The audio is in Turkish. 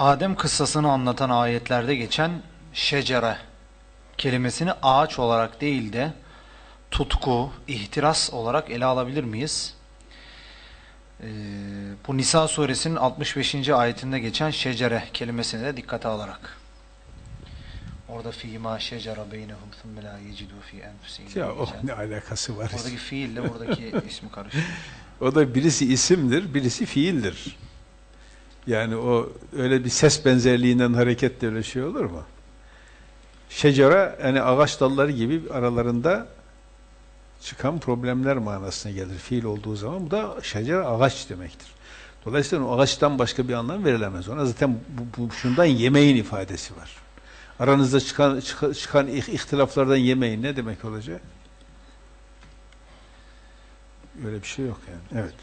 Adem kıssasını anlatan ayetlerde geçen şecere kelimesini ağaç olarak değil de tutku, ihtiras olarak ele alabilir miyiz? Ee, bu Nisa suresinin 65. ayetinde geçen şecere kelimesine de dikkate alarak. Orada fîmâ şecere beynehum thumme lâ yecidû fî enfusihim. Ya o ne alakası var? Oradaki fiille buradaki ismi karışıyor. O da birisi isimdir, birisi fiildir. Yani o öyle bir ses benzerliğinden hareketle öyle şey olur mu? Şecere yani ağaç dalları gibi aralarında çıkan problemler manasına gelir. Fiil olduğu zaman bu da şecere ağaç demektir. Dolayısıyla o ağaçtan başka bir anlam verilemez. Ona zaten bu, bu şundan yemeğin ifadesi var. Aranızda çıkan çıkan, çıkan ih- ihtilaflardan yemeğin ne demek olacak? Öyle bir şey yok yani. Evet.